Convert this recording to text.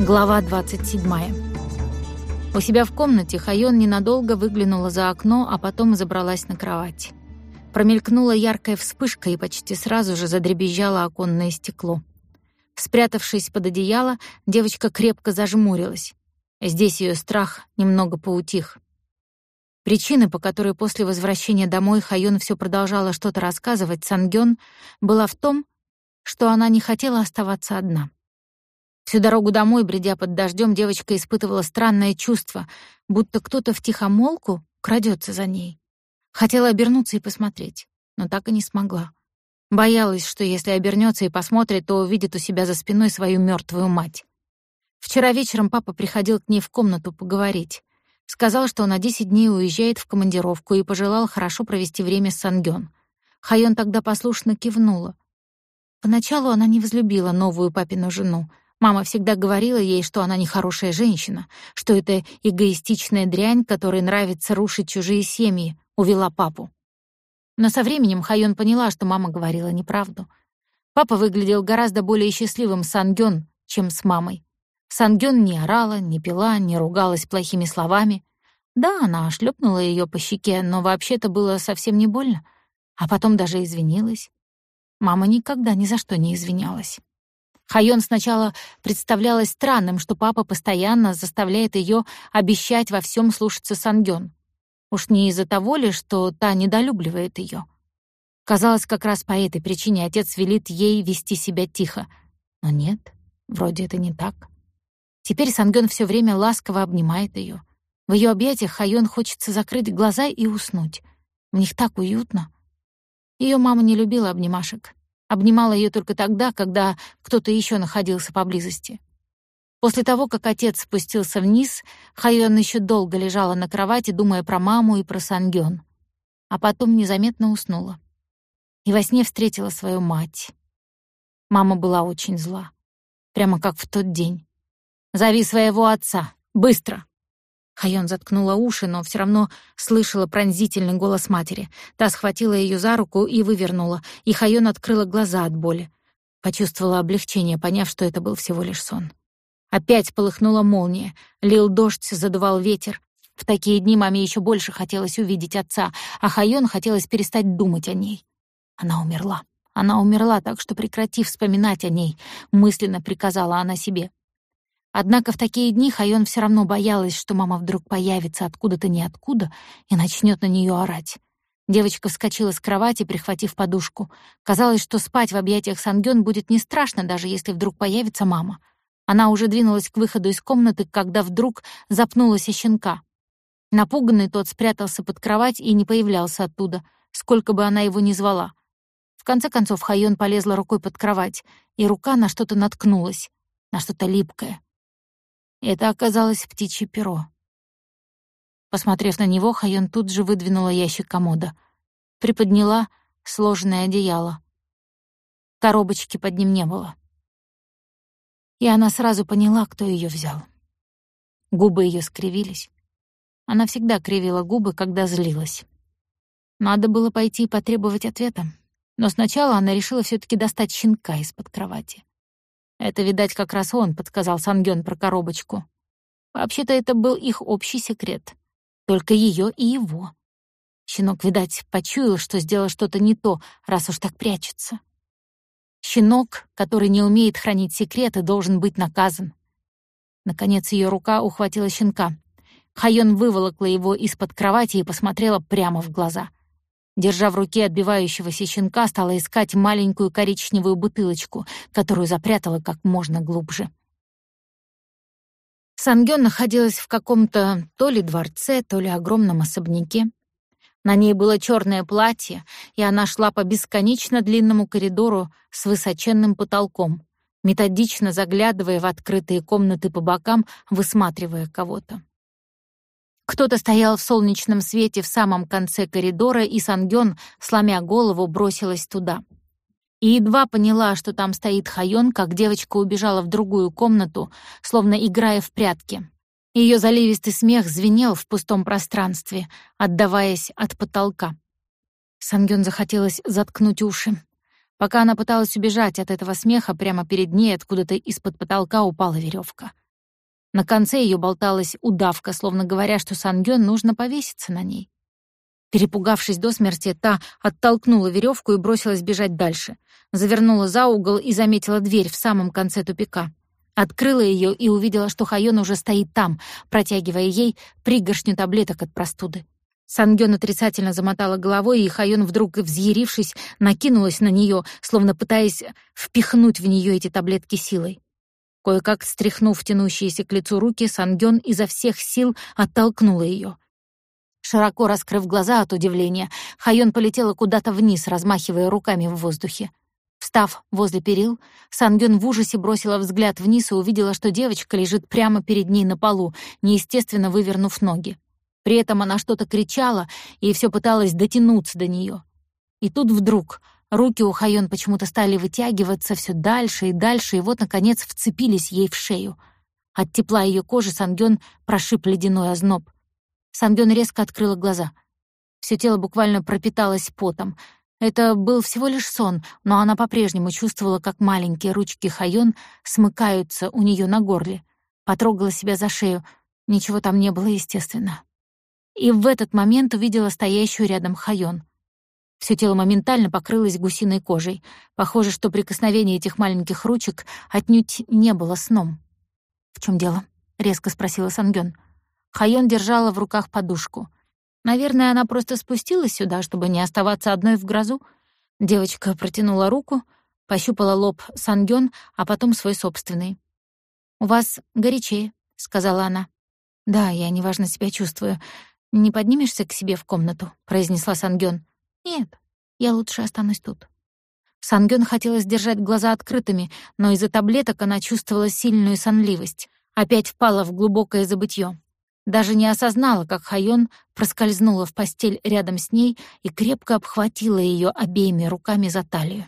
Глава 27. У себя в комнате Хайон ненадолго выглянула за окно, а потом забралась на кровать. Промелькнула яркая вспышка, и почти сразу же задребезжало оконное стекло. Спрятавшись под одеяло, девочка крепко зажмурилась. Здесь ее страх немного поутих. Причина, по которой после возвращения домой Хайон все продолжала что-то рассказывать Сангён, была в том, что она не хотела оставаться одна. Всю дорогу домой, бредя под дождем, девочка испытывала странное чувство, будто кто-то втихомолку крадется за ней. Хотела обернуться и посмотреть, но так и не смогла. Боялась, что если обернется и посмотрит, то увидит у себя за спиной свою мертвую мать. Вчера вечером папа приходил к ней в комнату поговорить. Сказал, что на 10 дней уезжает в командировку и пожелал хорошо провести время с Сангён. Хайон тогда послушно кивнула. Поначалу она не возлюбила новую папину жену, Мама всегда говорила ей, что она нехорошая женщина, что это эгоистичная дрянь, которой нравится рушить чужие семьи, увела папу. Но со временем Хайон поняла, что мама говорила неправду. Папа выглядел гораздо более счастливым с Ангён, чем с мамой. Сангён не орала, не пила, не ругалась плохими словами. Да, она шлепнула её по щеке, но вообще-то было совсем не больно. А потом даже извинилась. Мама никогда ни за что не извинялась. Хайон сначала представлялось странным, что папа постоянно заставляет ее обещать во всем слушаться Сангён. Уж не из-за того ли, что та недолюбливает ее. Казалось, как раз по этой причине отец велит ей вести себя тихо. Но нет, вроде это не так. Теперь Сангён все время ласково обнимает ее. В ее объятиях Хайон хочется закрыть глаза и уснуть. В них так уютно. Ее мама не любила обнимашек. Обнимала ее только тогда, когда кто-то еще находился поблизости. После того, как отец спустился вниз, Хайон еще долго лежала на кровати, думая про маму и про Сангён. А потом незаметно уснула. И во сне встретила свою мать. Мама была очень зла. Прямо как в тот день. «Зови своего отца! Быстро!» Хайон заткнула уши, но все равно слышала пронзительный голос матери. Та схватила ее за руку и вывернула, и Хайон открыла глаза от боли. Почувствовала облегчение, поняв, что это был всего лишь сон. Опять полыхнула молния, лил дождь, задувал ветер. В такие дни маме еще больше хотелось увидеть отца, а Хайон хотелось перестать думать о ней. Она умерла. Она умерла, так что прекрати вспоминать о ней, мысленно приказала она себе. Однако в такие дни Хайон все равно боялась, что мама вдруг появится откуда-то ниоткуда и начнет на нее орать. Девочка вскочила с кровати, прихватив подушку. Казалось, что спать в объятиях Сангён будет не страшно, даже если вдруг появится мама. Она уже двинулась к выходу из комнаты, когда вдруг запнулась о щенка. Напуганный тот спрятался под кровать и не появлялся оттуда, сколько бы она его ни звала. В конце концов Хайон полезла рукой под кровать, и рука на что-то наткнулась, на что-то липкое. Это оказалось птичье перо. Посмотрев на него, Хайон тут же выдвинула ящик комода. Приподняла сложенное одеяло. Коробочки под ним не было. И она сразу поняла, кто ее взял. Губы ее скривились. Она всегда кривила губы, когда злилась. Надо было пойти и потребовать ответа. Но сначала она решила все таки достать щенка из-под кровати. Это, видать, как раз он подсказал Сангён про коробочку. Вообще-то это был их общий секрет. Только её и его. Щенок, видать, почуял, что сделал что-то не то, раз уж так прячется. Щенок, который не умеет хранить секреты, должен быть наказан. Наконец её рука ухватила щенка. Хайон выволокла его из-под кровати и посмотрела прямо в глаза. Держа в руке отбивающегося щенка, стала искать маленькую коричневую бутылочку, которую запрятала как можно глубже. Сангён находилась в каком-то то ли дворце, то ли огромном особняке. На ней было черное платье, и она шла по бесконечно длинному коридору с высоченным потолком, методично заглядывая в открытые комнаты по бокам, высматривая кого-то. Кто-то стоял в солнечном свете в самом конце коридора, и Сангён, сломя голову, бросилась туда. И едва поняла, что там стоит Хайон, как девочка убежала в другую комнату, словно играя в прятки. Ее заливистый смех звенел в пустом пространстве, отдаваясь от потолка. Сангён захотелось заткнуть уши. Пока она пыталась убежать от этого смеха, прямо перед ней откуда-то из-под потолка упала веревка. На конце ее болталась удавка, словно говоря, что Сангён нужно повеситься на ней. Перепугавшись до смерти, та оттолкнула веревку и бросилась бежать дальше. Завернула за угол и заметила дверь в самом конце тупика. Открыла ее и увидела, что Хайон уже стоит там, протягивая ей пригоршню таблеток от простуды. Сангён отрицательно замотала головой, и Хайон, вдруг взъярившись, накинулась на нее, словно пытаясь впихнуть в нее эти таблетки силой. Кое-как стряхнув тянущиеся к лицу руки, Сангён изо всех сил оттолкнула ее. Широко раскрыв глаза от удивления, Хайон полетела куда-то вниз, размахивая руками в воздухе. Встав возле перил, Сангён в ужасе бросила взгляд вниз и увидела, что девочка лежит прямо перед ней на полу, неестественно вывернув ноги. При этом она что-то кричала и все пыталась дотянуться до нее. И тут вдруг руки у Хайон почему-то стали вытягиваться все дальше и дальше, и вот, наконец, вцепились ей в шею. От тепла ее кожи Сангён прошиб ледяной озноб. Сангён резко открыла глаза. Все тело буквально пропиталось потом. Это был всего лишь сон, но она по-прежнему чувствовала, как маленькие ручки Хайон смыкаются у нее на горле. Потрогала себя за шею. Ничего там не было, естественно. И в этот момент увидела стоящую рядом Хайон. Всё тело моментально покрылось гусиной кожей. Похоже, что прикосновение этих маленьких ручек отнюдь не было сном. «В чём дело?» — резко спросила Сангён. Хайон держала в руках подушку. Наверное, она просто спустилась сюда, чтобы не оставаться одной в грозу. Девочка протянула руку, пощупала лоб Сангён, а потом свой собственный. «У вас горячее», — сказала она. «Да, я неважно себя чувствую. Не поднимешься к себе в комнату?» — произнесла Сангён. «Нет, я лучше останусь тут». Сангён хотела сдержать глаза открытыми, но из-за таблеток она чувствовала сильную сонливость. Опять впала в глубокое забытье. Даже не осознала, как Хайон проскользнула в постель рядом с ней и крепко обхватила ее обеими руками за талию.